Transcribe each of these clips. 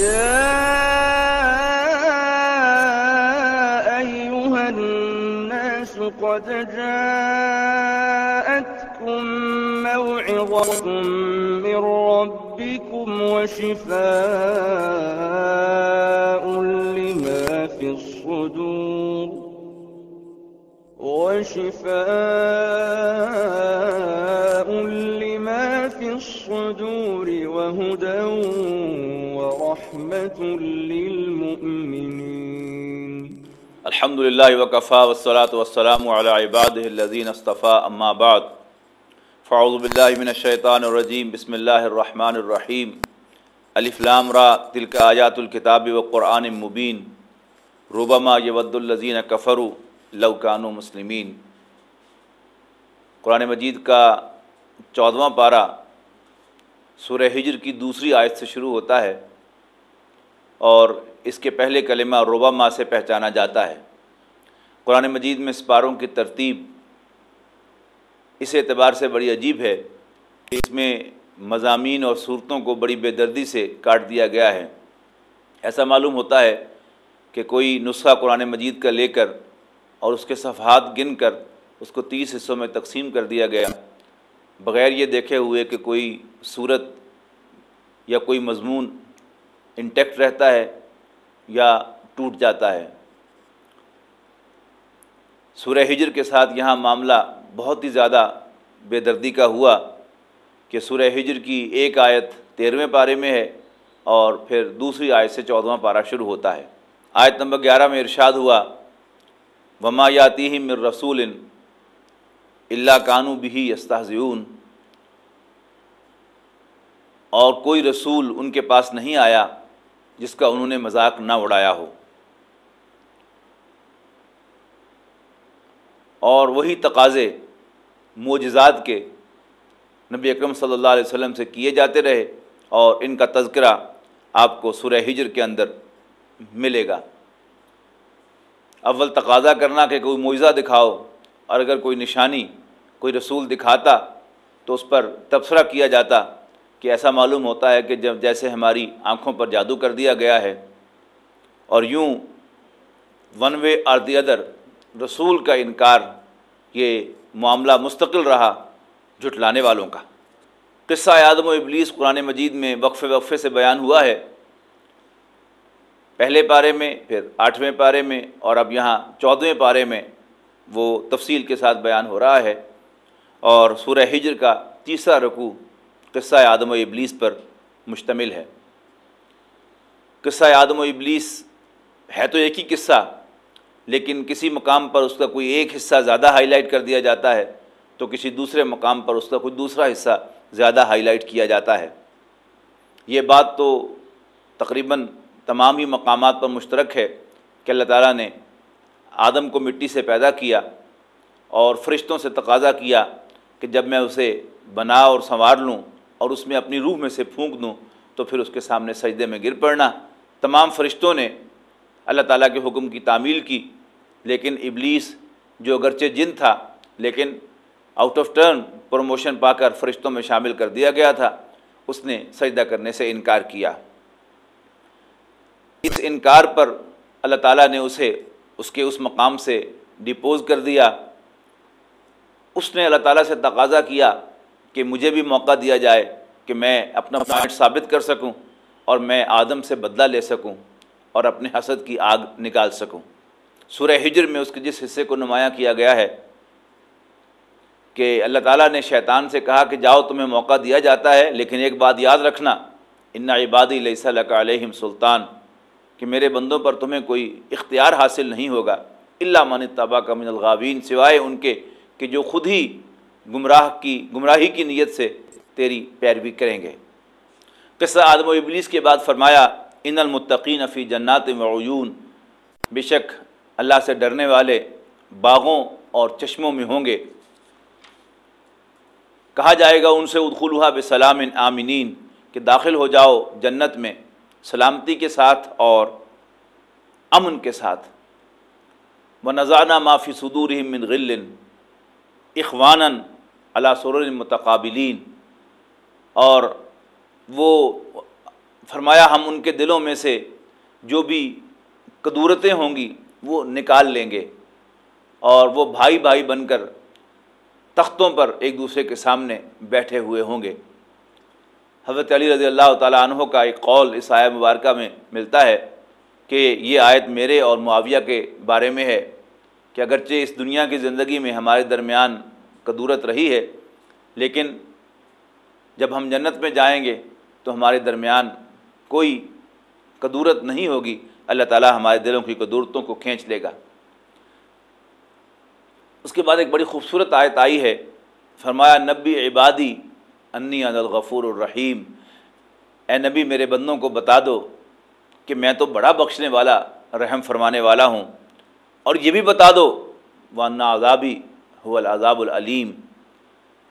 يا أيها الناس قد جاءتكم موعظة من ربكم وشفاء لما في الصدور وشفاء لما في الصدور وهدى ورحمة للمؤمنين. الحمد للہ وکفا والصلاة والسلام على عباده الذين اصطفى اما بعد. فاعوذ باللہ من الشیطان الرجیم. بسم اللہ الرحمن الرحیم. الف لام را. تلک آیات الکتاب وقرآن مبین. ربما یود الذین کفروا لو کانوا مسلمین. قرآن مجید کا چودواں پارہ سورہ ہجر کی دوسری آیت سے شروع ہوتا ہے. اور اس کے پہلے کلمہ ربما سے پہچانا جاتا ہے۔ قرآن مجید میں سپاروں کی ترتیب اس اعتبار سے بڑی عجیب ہے کہ اس میں مضامین اور صورتوں کو بڑی بے دردی سے کاٹ دیا گیا ہے۔ ایسا معلوم ہوتا ہے کہ کوئی نسخہ قرآن مجید کا لے کر اور اس کے صفحات گن کر اس کو تیس حصوں میں تقسیم کر دیا گیا۔ بغیر یہ دیکھے ہوئے کہ کوئی صورت یا کوئی مضمون انٹیکٹ رہتا ہے یا ٹوٹ جاتا ہے۔ سورہ ہجر کے ساتھ یہاں معاملہ بہت ہی زیادہ بے دردی کا ہوا کہ سورہ ہجر کی ایک آیت تیرہویں پارے میں ہے اور پھر دوسری آیت سے چودواں پارہ شروع ہوتا ہے۔ آیت نمبر گیارہ میں ارشاد ہوا، وما یاتی مر رسول اللہ کانو بھی استحزیون اور کوئی رسول ان کے پاس نہیں آیا جس کا انہوں نے مذاق نہ اڑایا ہو۔ اور وہی تقاضے معجزات کے نبی اکرم صلی اللہ علیہ وسلم سے کیے جاتے رہے اور ان کا تذکرہ آپ کو سورہ ہجر کے اندر ملے گا۔ اول تقاضا کرنا کہ کوئی معجزہ دکھاؤ اور اگر کوئی نشانی، کوئی رسول دکھاتا تو اس پر تبصرہ کیا جاتا۔ کہ ایسا معلوم ہوتا ہے کہ جب جیسے ہماری آنکھوں پر جادو کر دیا گیا ہے اور یوں one way or the other رسول کا انکار یہ معاملہ مستقل رہا جھٹلانے والوں کا۔ قصہ آدم و ابلیس قرآن مجید میں وقفے وقفے سے بیان ہوا ہے۔ پہلے پارے میں، پھر آٹھویں پارے میں اور اب یہاں چودھویں پارے میں وہ تفصیل کے ساتھ بیان ہو رہا ہے اور سورہ ہجر کا تیسرا رکوع قصہ آدم و ابلیس پر مشتمل ہے۔ قصہ آدم و ابلیس ہے تو ایک ہی قصہ، لیکن کسی مقام پر اس کا کوئی ایک حصہ زیادہ ہائی لائٹ کر دیا جاتا ہے تو کسی دوسرے مقام پر اس کا کوئی دوسرا حصہ زیادہ ہائی لائٹ کیا جاتا ہے۔ یہ بات تو تقریباً تمام ہی مقامات پر مشترک ہے کہ اللہ تعالیٰ نے آدم کو مٹی سے پیدا کیا اور فرشتوں سے تقاضا کیا کہ جب میں اسے بنا اور سنوار لوں اور اس میں اپنی روح میں سے پھونک دوں تو پھر اس کے سامنے سجدے میں گر پڑنا۔ تمام فرشتوں نے اللہ تعالیٰ کے حکم کی تعمیل کی، لیکن ابلیس جو اگرچہ جن تھا، لیکن آؤٹ آف ٹرن پروموشن پا کر فرشتوں میں شامل کر دیا گیا تھا، اس نے سجدہ کرنے سے انکار کیا۔ اس انکار پر اللہ تعالیٰ نے اسے، اس کے اس مقام سے ڈپوز کر دیا۔ اس نے اللہ تعالیٰ سے تقاضا کیا کہ مجھے بھی موقع دیا جائے کہ میں اپنا پوائنٹ ثابت کر سکوں اور میں آدم سے بدلہ لے سکوں اور اپنے حسد کی آگ نکال سکوں۔ سورہ ہجر میں اس کے جس حصے کو نمایاں کیا گیا ہے کہ اللہ تعالیٰ نے شیطان سے کہا کہ جاؤ تمہیں موقع دیا جاتا ہے لیکن ایک بات یاد رکھنا ان عبادی لیس اللہ علیہم سلطان۔ کہ میرے بندوں پر تمہیں کوئی اختیار حاصل نہیں ہوگا اللہ من طبع کا من الغاوین سوائے ان کے کہ جو خود ہی گمراہ کی، گمراہی کی نیت سے تیری پیروی کریں گے۔ قصہ آدم و ابلیس کے بعد فرمایا، ان المتقین فی جنات وعیون بے شک اللہ سے ڈرنے والے باغوں اور چشموں میں ہوں گے۔ کہا جائے گا، ان سے ادخلوہ بسلام آمنین کہ داخل ہو جاؤ جنت میں سلامتی کے ساتھ اور امن کے ساتھ۔ و نذانہ معافی صدور من غل۔ اخوان اللہ سر متقابلین۔ اور وہ فرمایا، ہم ان کے دلوں میں سے جو بھی قدورتیں ہوں گی، وہ نکال لیں گے۔ اور وہ بھائی بھائی بن کر تختوں پر ایک دوسرے کے سامنے بیٹھے ہوئے ہوں گے۔ حضرت علی رضی اللہ تعالیٰ عنہ کا ایک قول اس آیت مبارکہ میں ملتا ہے کہ یہ آیت میرے اور معاویہ کے بارے میں ہے کہ اگرچہ اس دنیا کی زندگی میں ہمارے درمیان قدورت رہی ہے، لیکن جب ہم جنت میں جائیں گے تو ہمارے درمیان کوئی قدورت نہیں ہوگی۔ اللہ تعالیٰ ہمارے دلوں کی قدورتوں کو کھینچ لے گا۔ اس کے بعد ایک بڑی خوبصورت آیت آئی ہے۔ فرمایا، نبی عبادی انی عن الغفور الرحیم۔ اے نبی، میرے بندوں کو بتا دو کہ میں تو بڑا بخشنے والا، رحم فرمانے والا ہوں۔ اور یہ بھی بتا دو وانا عذابی هو العذاب العلیم،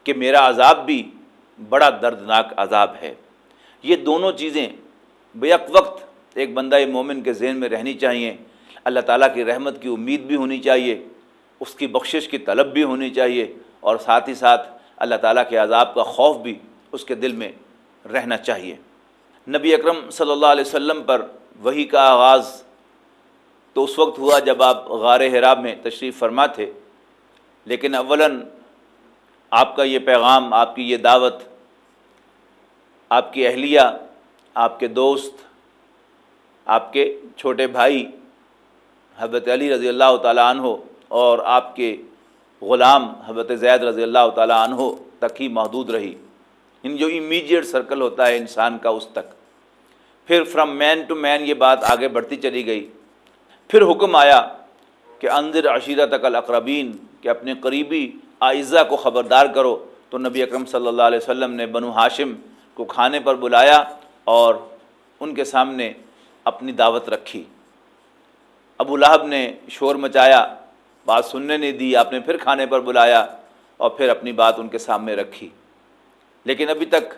کہ میرا عذاب بھی بڑا دردناک عذاب ہے۔ یہ دونوں چیزیں بیک وقت ایک بندہ مومن کے ذہن میں رہنی چاہیے۔ اللہ تعالیٰ کی رحمت کی امید بھی ہونی چاہیے، اس کی بخشش کی طلب بھی ہونی چاہیے، اور ساتھ ہی ساتھ اللہ تعالیٰ کے عذاب کا خوف بھی اس کے دل میں رہنا چاہیے۔ نبی اکرم صلی اللہ علیہ وسلم پر وہی کا آغاز تو اس وقت ہوا جب آپ غار حراب میں تشریف فرما تھے۔ لیکن اولاً آپ کا یہ پیغام، آپ کی یہ دعوت، آپ کی اہلیہ، آپ کے دوست، آپ کے چھوٹے بھائی حضرت علی رضی اللہ تعالیٰ عنہ اور آپ کے غلام حضرت زید رضی اللہ تعالیٰ عنہ تک ہی محدود رہی۔ ان جو امیجیٹ سرکل ہوتا ہے انسان کا اس تک۔ پھر فرام مین ٹو مین یہ بات آگے بڑھتی چلی گئی۔ پھر حکم آیا کہ اندر عشیرہ تک الاقربین، کہ اپنے قریبی آئزہ کو خبردار کرو۔ تو نبی اکرم صلی اللہ علیہ وسلم نے بنو ہاشم کو کھانے پر بلایا اور ان کے سامنے اپنی دعوت رکھی۔ ابو لہب نے شور مچایا، بات سننے نہیں دی، آپ نے پھر کھانے پر بلایا اور پھر اپنی بات ان کے سامنے رکھی۔ لیکن ابھی تک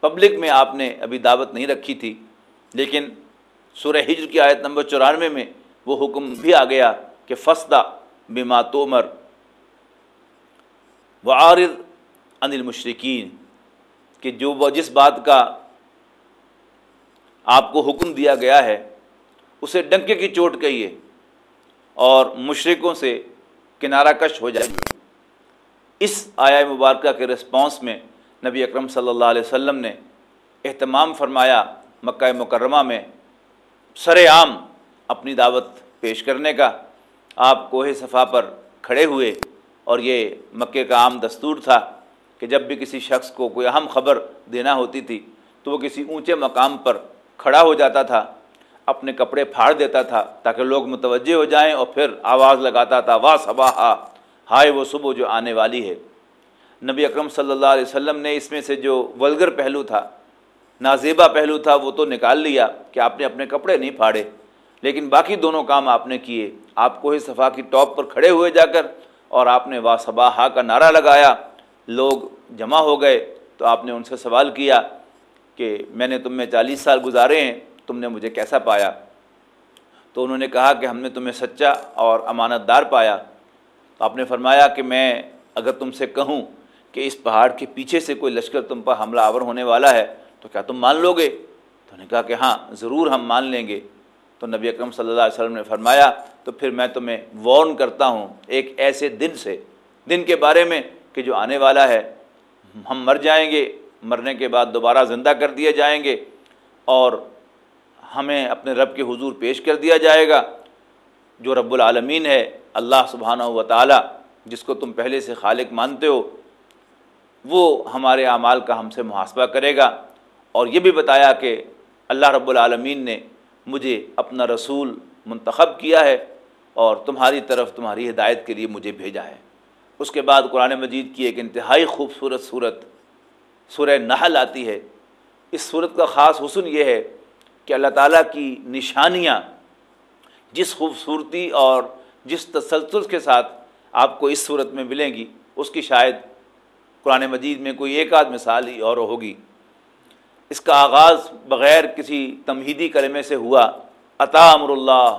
پبلک میں آپ نے ابھی دعوت نہیں رکھی تھی، لیکن سورہ ہجر کی آیت نمبر چورانوے میں وہ حکم بھی آ گیا کہ فسدہ بما تومر و عارض ان المشرقین کہ جو وہ جس بات کا آپ کو حکم دیا گیا ہے، اسے ڈنکے کی چوٹ کہیے اور مشرقوں سے کنارہ کش ہو جائے اس آیا مبارکہ کے رسپانس میں نبی اکرم صلی اللہ علیہ وسلم نے اہتمام فرمایا مکہ مکرمہ میں سر عام اپنی دعوت پیش کرنے کا۔ آپ کوہ صفا پر کھڑے ہوئے اور یہ مکے کا عام دستور تھا کہ جب بھی کسی شخص کو کوئی اہم خبر دینا ہوتی تھی تو وہ کسی اونچے مقام پر کھڑا ہو جاتا تھا، اپنے کپڑے پھاڑ دیتا تھا تاکہ لوگ متوجہ ہو جائیں اور پھر آواز لگاتا تھا، واہ صبا ہائے وہ صبح جو آنے والی ہے۔ نبی اکرم صلی اللہ علیہ وسلم نے اس میں سے جو ولگر پہلو تھا نازیبا پہلو تھا، وہ تو نکال لیا کہ آپ نے اپنے کپڑے نہیں پھاڑے۔ لیکن باقی دونوں کام آپ نے کیے۔ آپ کو ہی صفا کی ٹاپ پر کھڑے ہوئے جا کر اور آپ نے وا ہا کا نعرہ لگایا۔ لوگ جمع ہو گئے تو آپ نے ان سے سوال کیا کہ میں نے تم میں چالیس سال گزارے ہیں، تم نے مجھے کیسا پایا؟ تو انہوں نے کہا کہ ہم نے تمہیں سچا اور امانت دار پایا۔ تو آپ نے فرمایا کہ میں اگر تم سے کہوں کہ اس پہاڑ کے پیچھے سے کوئی لشکر تم پر حملہ آور ہونے والا ہے تو کیا تم مان لو گے؟ تو نے کہا کہ ہاں ضرور ہم مان لیں گے۔ تو نبی اکرم صلی اللہ علیہ وسلم نے فرمایا، تو پھر میں تمہیں وارن کرتا ہوں ایک ایسے دن سے، دن کے بارے میں کہ جو آنے والا ہے، ہم مر جائیں گے، مرنے کے بعد دوبارہ زندہ کر دیے جائیں گے اور ہمیں اپنے رب کے حضور پیش کر دیا جائے گا۔ جو رب العالمین ہے، اللہ سبحانہ و تعالیٰ، جس کو تم پہلے سے خالق مانتے ہو، وہ ہمارے اعمال کا ہم سے محاسبہ کرے گا۔ اور یہ بھی بتایا کہ اللہ رب العالمین نے مجھے اپنا رسول منتخب کیا ہے اور تمہاری طرف تمہاری ہدایت کے لیے مجھے بھیجا ہے۔ اس کے بعد قرآن مجید کی ایک انتہائی خوبصورت صورت، سورہ نحل آتی ہے۔ اس صورت کا خاص حسن یہ ہے کہ اللہ تعالیٰ کی نشانیاں جس خوبصورتی اور جس تسلسل کے ساتھ آپ کو اس صورت میں ملیں گی، اس کی شاید قرآن مجید میں کوئی ایک آدھ مثال ہی اور ہوگی۔ اس کا آغاز بغیر کسی تمہیدی کلمے سے ہوا۔ عطا امر اللہ۔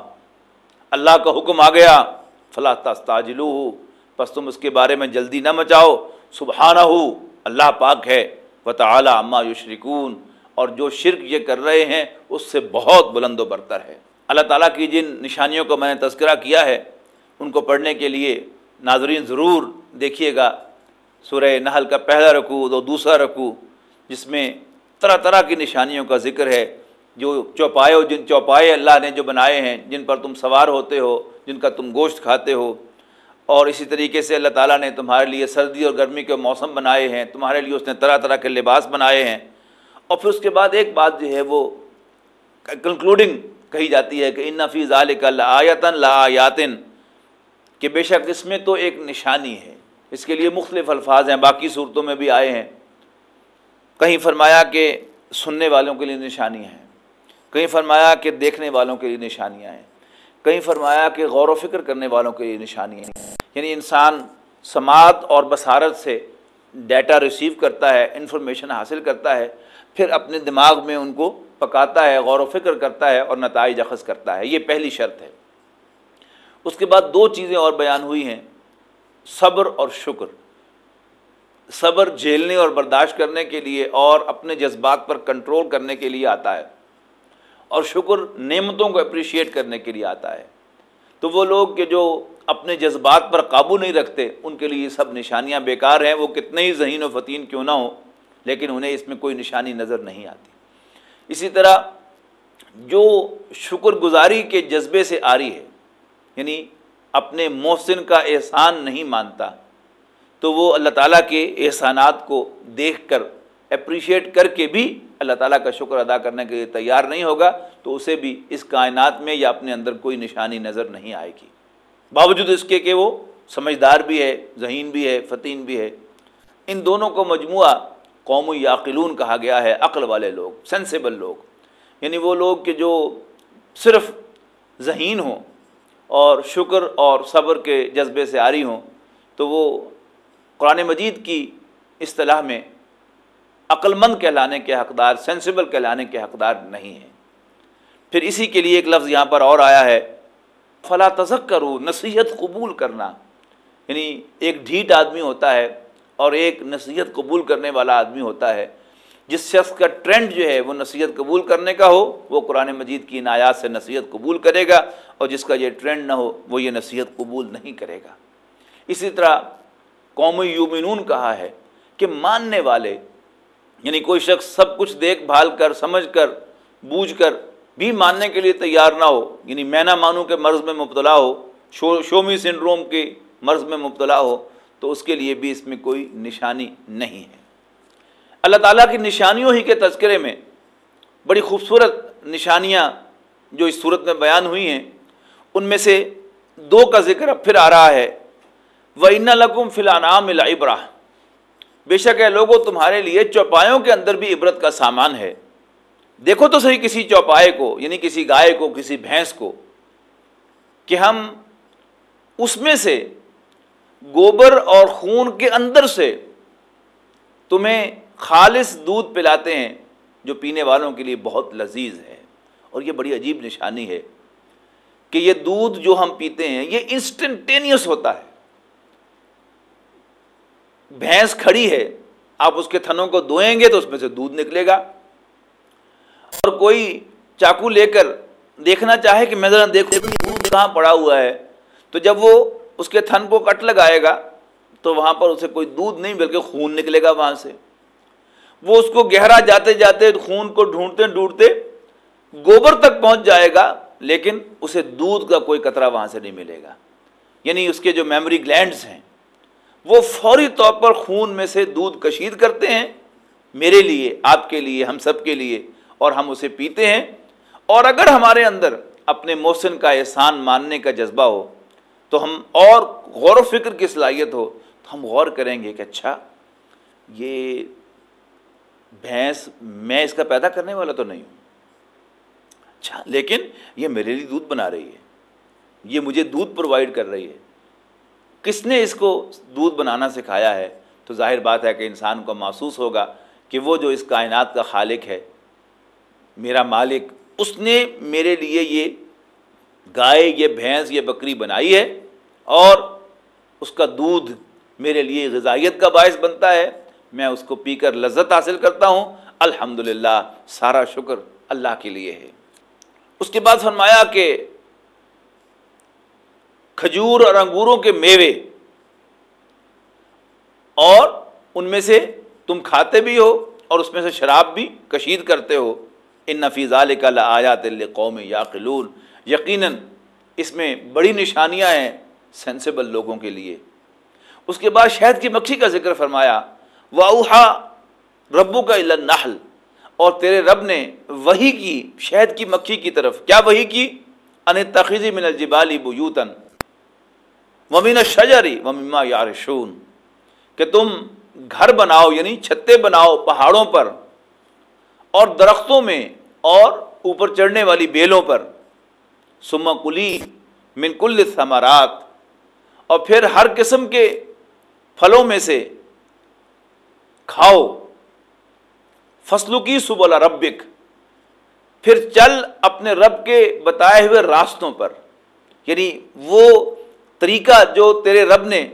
اللہ کا حکم آ گیا۔ فلاں تاجلو ہو بس تم اس کے بارے میں جلدی نہ مچاؤ۔ سبحانہ۔ ہو اللہ پاک ہے۔ و تعلیٰ اماں یشرکون۔ اور جو شرک یہ کر رہے ہیں، اس سے بہت بلند و برتر ہے۔ اللہ تعالیٰ کی جن نشانیوں کو میں نے تذکرہ کیا ہے، ان کو پڑھنے کے لیے ناظرین ضرور دیکھیے گا۔ سورہ نحل کا پہلا رکوع، دو دوسرا رکوع، جس میں طرح طرح کی نشانیوں کا ذکر ہے، جو چوپائے ہو، جن چوپائے اللہ نے جو بنائے ہیں، جن پر تم سوار ہوتے ہو، جن کا تم گوشت کھاتے ہو۔ اور اسی طریقے سے اللہ تعالیٰ نے تمہارے لیے سردی اور گرمی کے موسم بنائے ہیں، تمہارے لیے اس نے طرح طرح کے لباس بنائے ہیں۔ اور پھر اس کے بعد ایک بات جو ہے، وہ کنکلوڈنگ کہی جاتی ہے کہ ان نفیز ذالک اللہ آیتن لا آیاتن کہ بے شک اس میں تو ایک نشانی ہے، اس کے لیے مختلف الفاظ ہیں، باقی صورتوں میں بھی آئے ہیں۔ کہیں فرمایا کہ سننے والوں کے لیے نشانیاں ہیں، کہیں فرمایا کہ دیکھنے والوں کے لیے نشانیاں ہیں، کہیں فرمایا کہ غور و فکر کرنے والوں کے لیے نشانیاں ہیں۔ یعنی انسان سماعت اور بصارت سے ڈیٹا ریسیو کرتا ہے، انفارمیشن حاصل کرتا ہے، پھر اپنے دماغ میں ان کو پکاتا ہے، غور و فکر کرتا ہے اور نتائج اخذ کرتا ہے۔ یہ پہلی شرط ہے۔ اس کے بعد دو چیزیں اور بیان ہوئی ہیں، صبر اور شکر۔ صبر جھیلنے اور برداشت کرنے کے لیے اور اپنے جذبات پر کنٹرول کرنے کے لیے آتا ہے اور شکر نعمتوں کو اپریشیٹ کرنے کے لیے آتا ہے۔ تو وہ لوگ کہ جو اپنے جذبات پر قابو نہیں رکھتے، ان کے لیے یہ سب نشانیاں بیکار ہیں۔ وہ کتنے ہی ذہین و فتین کیوں نہ ہوں، لیکن انہیں اس میں کوئی نشانی نظر نہیں آتی۔ اسی طرح جو شکر گزاری کے جذبے سے آ رہی ہے یعنی اپنے محسن کا احسان نہیں مانتا تو وہ اللہ تعالیٰ کے احسانات کو دیکھ کر اپریشیٹ کر کے بھی اللہ تعالیٰ کا شکر ادا کرنے کے لیے تیار نہیں ہوگا، تو اسے بھی اس کائنات میں یا اپنے اندر کوئی نشانی نظر نہیں آئے گی۔ باوجود اس کے کہ وہ سمجھدار بھی ہے، ذہین بھی ہے فتین بھی ہے۔ ان دونوں کو مجموعہ قوم یاقلون کہا گیا ہے، عقل والے لوگ سینسیبل لوگ۔ یعنی وہ لوگ کہ جو صرف ذہین ہوں اور شکر اور صبر کے جذبے سے آری ہوں، تو وہ قرآن مجید کی اصطلاح میں عقل مند کہلانے کے حقدار سینسیبل کہلانے کے حقدار نہیں ہیں۔ پھر اسی کے لیے ایک لفظ یہاں پر اور آیا ہے فلاں تذک کرو نصیحت قبول کرنا۔ یعنی ایک ڈھیٹ آدمی ہوتا ہے اور ایک نصیحت قبول کرنے والا آدمی ہوتا ہے، جس شخص کا ٹرینڈ جو ہے وہ نصیحت قبول کرنے کا ہو، وہ قرآن مجید کی عنایات سے نصیحت قبول کرے گا اور جس کا یہ ٹرینڈ نہ ہو، وہ یہ نصیحت قبول نہیں کرے گا۔ اسی طرح قومی یومنون کہا ہے کہ ماننے والے یعنی کوئی شخص سب کچھ دیکھ بھال کر، سمجھ کر، بوجھ کر بھی ماننے کے لیے تیار نہ ہو یعنی میں نہ مانوں کے مرض میں مبتلا ہو، شو، شومی سنڈروم کے مرض میں مبتلا ہو، تو اس کے لیے بھی اس میں کوئی نشانی نہیں ہے۔ اللہ تعالیٰ کی نشانیوں ہی کے تذکرے میں بڑی خوبصورت نشانیاں جو اس صورت میں بیان ہوئی ہیں، ان میں سے دو کا ذکر اب پھر آ رہا ہے۔ وہ ان لقم فلانام البرا بے شک ہے لوگوں تمہارے لیے چوپایوں کے اندر بھی عبرت کا سامان ہے۔ دیکھو تو صحیح کسی چوپائے کو یعنی کسی گائے کو، کسی بھینس کو، کہ ہم اس میں سے گوبر اور خون کے اندر سے تمہیں خالص دودھ پلاتے ہیں، جو پینے والوں کے لیے بہت لذیذ ہے۔ اور یہ بڑی عجیب نشانی ہے کہ یہ دودھ جو ہم پیتے ہیں، یہ انسٹنٹینیس ہوتا ہے۔ بھینس کھڑی ہے، آپ اس کے تھنوں کو دھوئیں گے تو اس میں سے دودھ نکلے گا۔ اور کوئی چاقو لے کر دیکھنا چاہے کہ میں ذرا دیکھوں دودھ کہاں پڑا ہوا ہے۔ تو جب وہ اس کے تھن کو کٹ لگائے گا، تو وہاں پر اسے کوئی دودھ نہیں بلکہ خون نکلے گا وہاں سے۔ وہ اس کو گہرا جاتے جاتے خون کو ڈھونڈتے ڈھونڈتے گوبر تک پہنچ جائے گا، لیکن اسے دودھ کا کوئی قطرہ وہاں سے نہیں ملے گا۔ یعنی اس کے جو میموری گلینڈز ہیں وہ فوری طور پر خون میں سے دودھ کشید کرتے ہیں۔ میرے لیے، آپ کے لیے، ہم سب کے لیے، اور ہم اسے پیتے ہیں۔ اور اگر ہمارے اندر اپنے موسن کا احسان ماننے کا جذبہ ہو، تو ہم اور غور و فکر کی صلاحیت ہو، تو ہم غور کریں گے کہ اچھا یہ بھینس میں اس کا پیدا کرنے والا تو نہیں ہوں۔ اچھا لیکن یہ میرے لیے دودھ بنا رہی ہے۔ یہ مجھے دودھ پرووائڈ کر رہی ہے۔ کس نے اس کو دودھ بنانا سکھایا ہے؟ تو ظاہر بات ہے کہ انسان کو محسوس ہوگا کہ وہ جو اس کائنات کا خالق ہے، میرا مالک، اس نے میرے لیے یہ گائے، یہ بھینس، یہ بکری بنائی ہے اور اس کا دودھ میرے لیے غذائیت کا باعث بنتا ہے۔ میں اس کو پی کر لذت حاصل کرتا ہوں۔ الحمد سارا شکر اللہ کے لیے ہے۔ اس کے بعد فرمایا کہ کھجور اور انگوروں کے میوے اور ان میں سے تم کھاتے بھی ہو اور اس میں سے شراب بھی کشید کرتے ہو۔ ان نفیز آیات قوم یا قلون یقیناً اس میں بڑی نشانیاں ہیں سینسیبل لوگوں کے لیے۔ اس کے بعد شہد کی مکھی کا ذکر فرمایا۔ واؤحا ربو کا نحل اور تیرے رب نے وہی کی، شہد کی مکھی کی طرف۔ کیا وہی کی؟ ان تخیزی من الجبالی بوتن ومین شجری ومیما یارشون کہ تم گھر بناؤ یعنی چھتے بناؤ پہاڑوں پر اور درختوں میں اور اوپر چڑھنے والی بیلوں پر۔ سما کلی من کل ثمرات اور پھر ہر قسم کے پھلوں میں سے کھاؤ۔ فصلوں کی سب ربک پھر چل اپنے رب کے بتائے ہوئے راستوں پر۔ یعنی وہ طریقہ جو تیرے رب نے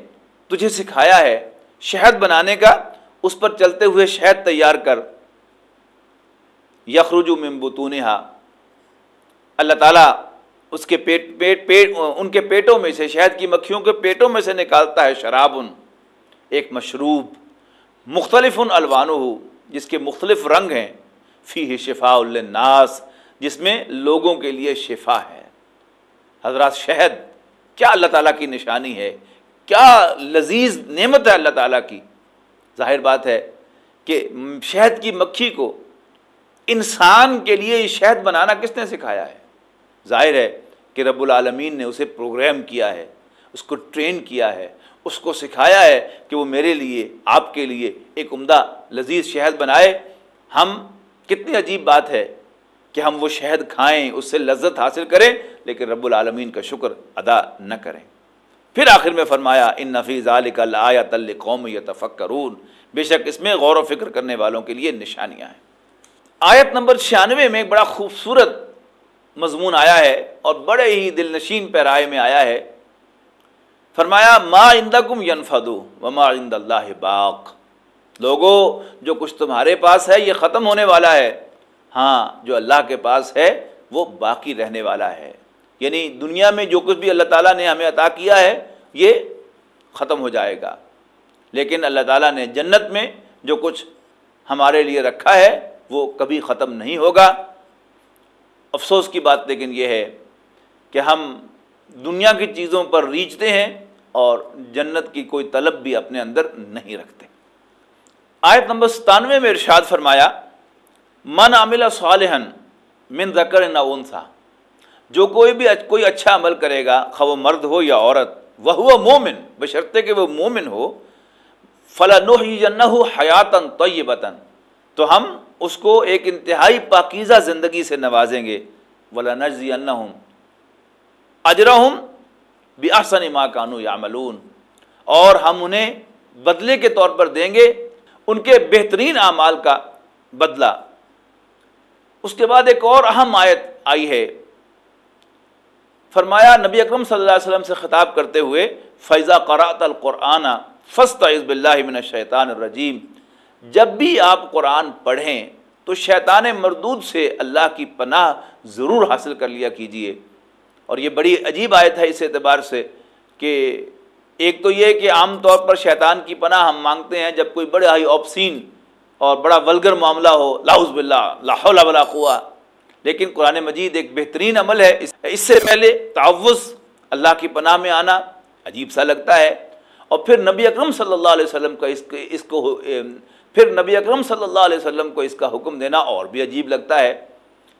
تجھے سکھایا ہے، شہد بنانے کا، اس پر چلتے ہوئے شہد تیار کر۔ یخرج ممبتون اللہ تعالیٰ اس کے پیٹ پیٹ پیٹ، ان کے پیٹوں میں سے شہد کی مکھیوں کے پیٹوں میں سے نکالتا ہے شراب ان ایک مشروب، مختلف ان الوان ہو جس کے مختلف رنگ ہیں۔ فی شفا الناس جس میں لوگوں کے لیے شفا ہے۔ حضرات شہد کیا اللہ تعالیٰ کی نشانی ہے؟ کیا لذیذ نعمت ہے اللہ تعالیٰ کی؟ ظاہر بات ہے کہ شہد کی مکھی کو انسان کے لیے یہ شہد بنانا کس نے سکھایا ہے؟ ظاہر ہے کہ رب العالمین نے اسے پروگرام کیا ہے، اس کو ٹرین کیا ہے، اس کو سکھایا ہے کہ وہ میرے لیے، آپ کے لیے ایک عمدہ لذیذ شہد بنائے۔ ہم، کتنی عجیب بات ہے کہ ہم وہ شہد کھائیں، اس سے لذت حاصل کریں، لیکن رب العالمین کا شکر ادا نہ کریں۔ پھر آخر میں فرمایا، ان نفیز علی قوم یا تفکرون بے شک اس میں غور و فکر کرنے والوں کے لیے نشانیاں ہیں۔ آیت نمبر چھیانوے میں ایک بڑا خوبصورت مضمون آیا ہے اور بڑے ہی دل نشین پیرائے میں آیا ہے۔ فرمایا، ما اندکم ینفدو وما عند اللہ باق لوگو، جو کچھ تمہارے پاس ہے، یہ ختم ہونے والا ہے۔ ہاں جو اللہ کے پاس ہے، وہ باقی رہنے والا ہے۔ یعنی دنیا میں جو کچھ بھی اللہ تعالیٰ نے ہمیں عطا کیا ہے، یہ ختم ہو جائے گا۔ لیکن اللہ تعالیٰ نے جنت میں جو کچھ ہمارے لیے رکھا ہے، وہ کبھی ختم نہیں ہوگا۔ افسوس کی بات لیکن یہ ہے کہ ہم دنیا کی چیزوں پر ریچتے ہیں اور جنت کی کوئی طلب بھی اپنے اندر نہیں رکھتے۔ آیت نمبر ستانوے میں ارشاد فرمایا من عاملہ صالحن من ذکر نہ انسا جو کوئی بھی کوئی اچھا عمل کرے گا خو مرد ہو یا عورت وہ مومن، بشرطے کہ وہ مومن ہو فلاں ہو حیاتن طیبتن تو ہم اس کو ایک انتہائی پاکیزہ زندگی سے نوازیں گے۔ ولا نرضی ہوں اجرا ہوں بھی آسن ماں کانو یا اور ہم انہیں بدلے کے طور پر دیں گے۔ ان کے بہترین اعمال کا بدلہ اس کے بعد ایک اور اہم آیت آئی ہے۔ فرمایا، نبی اکرم صلی اللہ علیہ وسلم سے خطاب کرتے ہوئے فیضا قرات القرآن فسط عزب اللہ من الشیطان الرجیم جب بھی آپ قرآن پڑھیں، تو شیطان مردود سے اللہ کی پناہ ضرور حاصل کر لیا کیجیے۔ اور یہ بڑی عجیب آیت ہے اس اعتبار سے کہ ایک تو یہ کہ عام طور پر شیطان کی پناہ ہم مانگتے ہیں جب کوئی بڑے ہائی آپسین اور بڑا ولگر معاملہ ہو لاہوز باللہ حول ولا قوہ لیکن قرآن مجید ایک بہترین عمل ہے۔ اس سے پہلے تعوض اللہ کی پناہ میں آنا عجیب سا لگتا ہے۔ اور پھر نبی اکرم صلی اللہ علیہ وسلم کا اس اس کو پھر نبی اکرم صلی اللہ علیہ وسلم کو اس کا حکم دینا اور بھی عجیب لگتا ہے۔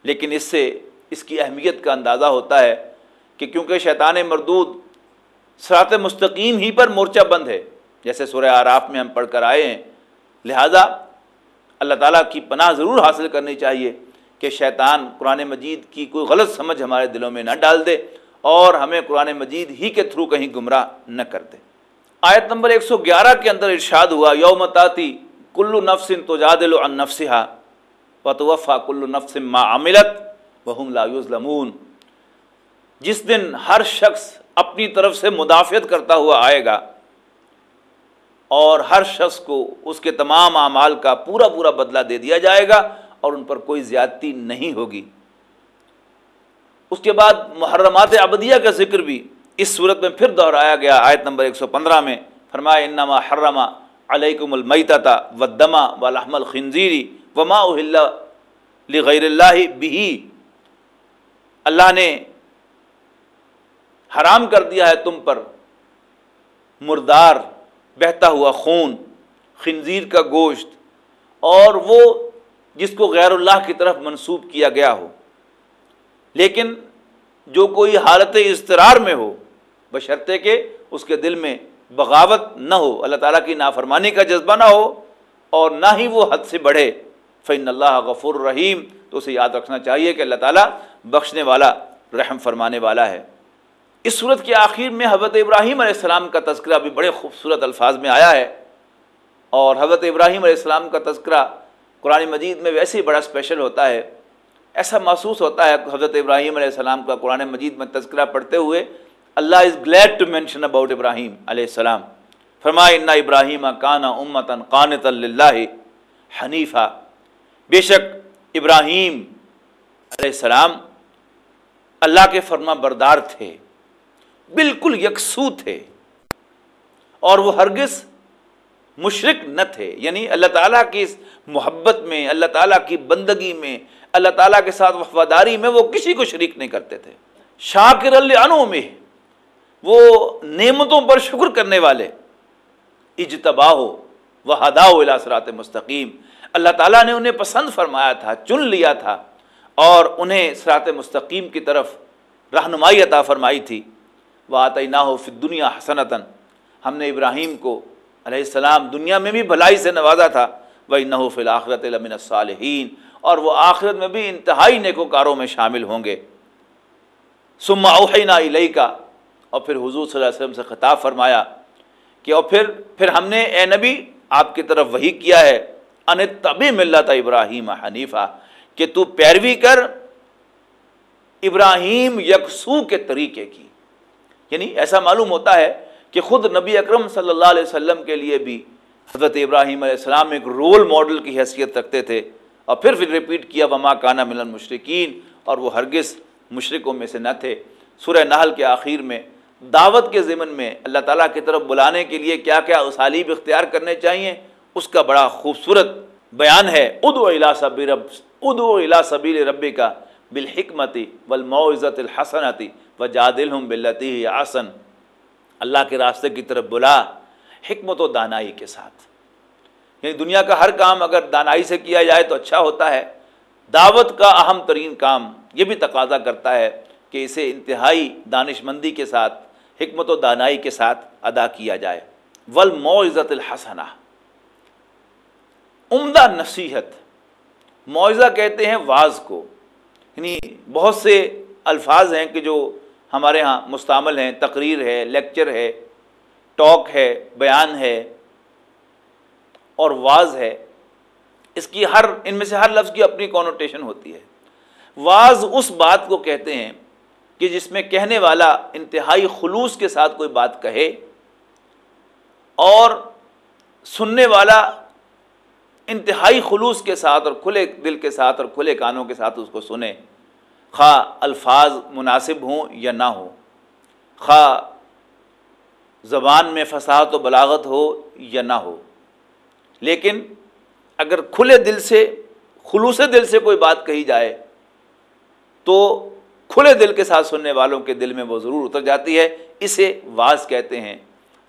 لیکن اس سے اس کی اہمیت کا اندازہ ہوتا ہے کہ کیونکہ شیطان مردود سرات مستقیم ہی پر مورچہ بند ہے۔ جیسے سورہ آراف میں ہم پڑھ کر آئے ہیں۔ لہٰذا اللہ تعالیٰ کی پناہ ضرور حاصل کرنی چاہیے کہ شیطان قرآن مجید کی کوئی غلط سمجھ ہمارے دلوں میں نہ ڈال دے اور ہمیں قرآن مجید ہی کے تھرو کہیں گمراہ نہ کر دے۔ آیت نمبر ایک سو گیارہ کے اندر ارشاد ہوا یومتاتی کلو نفسن تو جادل و نفسا و توفا کلو نفس ما عملت وہم لا یظلمون۔ جس دن ہر شخص اپنی طرف سے مدافعت کرتا ہوا آئے گا اور ہر شخص کو اس کے تمام اعمال کا پورا پورا بدلہ دے دیا جائے گا اور ان پر کوئی زیادتی نہیں ہوگی۔ اس کے بعد محرمات ابدیہ کا ذکر بھی اس صورت میں پھر دہرایا گیا، آیت نمبر 115 میں۔ فرمایا، انما حرما علیکم المیتتا ودما والحم الخنزیری وما اہل لغیر اللہ بھی اللہ نے حرام کر دیا ہے تم پر مردار بہتا ہوا خون، خنزیر کا گوشت، اور وہ جس کو غیر اللہ کی طرف منسوب کیا گیا ہو۔ لیکن جو کوئی حالت اضطرار میں ہو، بشرطے کہ اس کے دل میں بغاوت نہ ہو، اللہ تعالیٰ کی نافرمانی کا جذبہ نہ ہو، اور نہ ہی وہ حد سے بڑھے۔ فن اللہ غفور الرحیم تو اسے یاد رکھنا چاہیے کہ اللہ تعالیٰ بخشنے والا، رحم فرمانے والا ہے۔ اس صورت کے آخر میں حضرت ابراہیم علیہ السلام کا تذکرہ بھی بڑے خوبصورت الفاظ میں آیا ہے اور حضرت ابراہیم علیہ السلام کا تذکرہ قرآن مجید میں ویسے ہی بڑا اسپیشل ہوتا ہے۔ ایسا محسوس ہوتا ہے حضرت ابراہیم علیہ السلام کا قرآن مجید میں تذکرہ پڑھتے ہوئے Allah is glad to mention about Ibrahim علیہ السلام۔ فرمائے انا ابراہیم کانا امتن قانت اللہ حنیفہ بے شک ابراہیم علیہ السلام اللہ کے فرما بردار تھے۔ بالکل یکسو تھے۔ اور وہ ہرگز مشرق نہ تھے۔ یعنی اللہ تعالیٰ کی اس محبت میں، اللہ تعالیٰ کی بندگی میں، اللہ تعالیٰ کے ساتھ وفاداری میں وہ کسی کو شریک نہیں کرتے تھے۔ شاکر اللہ میں وہ نعمتوں پر شکر کرنے والے۔ اجتبا ہو وہ ہدا سرات مستقیم۔ اللہ تعالیٰ نے انہیں پسند فرمایا تھا، چن لیا تھا۔ اور انہیں سرات مستقیم کی طرف رہنمائی عطا فرمائی تھی۔ وہ نہ ہو پھر دنیا حسنتاً ہم نے ابراہیم کو علیہ السلام دنیا میں بھی بھلائی سے نوازا تھا۔ وہ نہ ہو فی الآخرت المن الصالحین اور وہ آخرت میں بھی انتہائی نیکوکاروں میں شامل ہوں گے۔ سما اوحینا علیہ کا اور پھر حضور صلی اللہ علیہ وسلم سے خطاب فرمایا کہ اور پھر پھر ہم نے اے نبی، آپ کی طرف وہی کیا ہے۔ ان تبھی ملتا ابراہیم حنیفہ کہ تو پیروی کر، ابراہیم یکسو کے طریقے کی۔ یعنی ایسا معلوم ہوتا ہے کہ خود نبی اکرم صلی اللہ علیہ وسلم کے لیے بھی حضرت ابراہیم علیہ السلام ایک رول ماڈل کی حیثیت رکھتے تھے اور پھر پھر ریپیٹ کیا، وما کانا ملن مشرقین اور وہ ہرگز مشرقوں میں سے نہ تھے۔ سورہ نحل کے آخر میں دعوت کے ضمن میں اللہ تعالیٰ کی طرف بلانے کے لیے کیا کیا اسالیب اختیار کرنے چاہیے، اس کا بڑا خوبصورت بیان ہے۔ ادو الا صبی رب ادو الا صبیل ربی کا بالحکمتی بالمعزت الحسنتی۔ و جادل ہوں بلتی آسن اللہ کے راستے کی طرف بلا، حکمت و دانائی کے ساتھ۔ یعنی دنیا کا ہر کام اگر دانائی سے کیا جائے تو اچھا ہوتا ہے۔ دعوت کا اہم ترین کام یہ بھی تقاضا کرتا ہے کہ اسے انتہائی دانش مندی کے ساتھ، حکمت و دانائی کے ساتھ ادا کیا جائے۔ ول معزت الحسنہ۔ عمدہ نصیحت۔ معاوضہ کہتے ہیں، واز کو۔ یعنی بہت سے الفاظ ہیں کہ جو ہمارے ہاں مستعمل ہیں، تقریر ہے، لیکچر ہے، ٹاک ہے، بیان ہے اور واز ہے۔ اس کی ہر، ان میں سے ہر لفظ کی اپنی کونوٹیشن ہوتی ہے۔ واز اس بات کو کہتے ہیں کہ جس میں کہنے والا انتہائی خلوص کے ساتھ کوئی بات کہے اور سننے والا انتہائی خلوص کے ساتھ اور کھلے دل کے ساتھ اور کھلے کانوں کے ساتھ اس کو سنے۔ خواہ الفاظ مناسب ہوں یا نہ ہو خواہ زبان میں فصاحت و بلاغت ہو یا نہ ہو۔ لیکن اگر کھلے دل سے خلوص دل سے کوئی بات کہی جائے، تو کھلے دل کے ساتھ سننے والوں کے دل میں وہ ضرور اتر جاتی ہے۔ اسے واز کہتے ہیں۔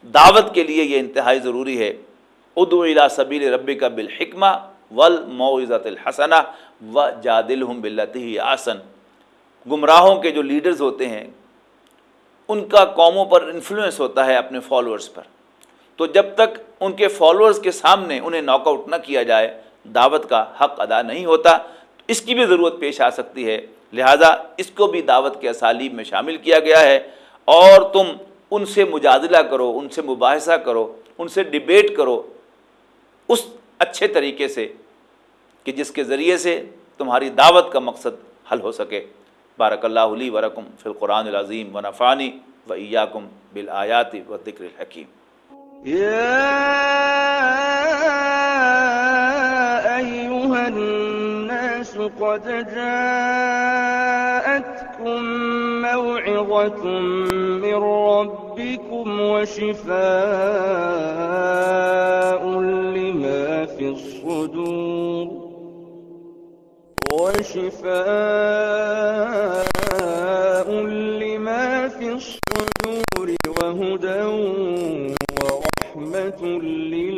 دعوت کے لیے یہ انتہائی ضروری ہے۔ ادو الا سبیل ربی کا بالحکمہ ول معزت الحسنہ و جادل ہم بلتی آسن گمراہوں کے جو لیڈرز ہوتے ہیں، ان کا قوموں پر انفلوئنس ہوتا ہے اپنے فالوورز پر۔ تو جب تک ان کے فالوورز کے سامنے انہیں ناک آؤٹ نہ کیا جائے، دعوت کا حق ادا نہیں ہوتا اس کی بھی ضرورت پیش آ سکتی ہے۔ لہٰذا اس کو بھی دعوت کے اسالیب میں شامل کیا گیا ہے۔ اور تم ان سے مجادلہ کرو، ان سے مباحثہ کرو، ان سے ڈبیٹ کرو۔ اس اچھے طریقے سے کہ جس کے ذریعے سے تمہاری دعوت کا مقصد حل ہو سکے۔ بارک اللہ علی ورکم فی القرآن العظیم و نفانی و ایاکم بالآیات و ذکر الحکیم۔ يا أيها الناس قد جاءتكم موعظة من ربكم وشفاء لما في الصدور۔ وشفاء لما في الصدور وهدى ورحمة لله